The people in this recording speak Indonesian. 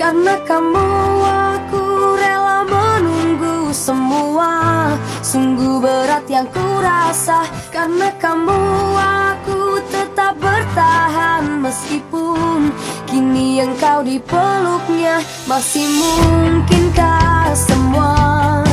Karena kamu aku rela menunggu semua. Sungguh berat yang ku rasa. Karena kamu aku tetap bertahan Meskipun kini engkau dipeluknya Masih mungkinkah semua?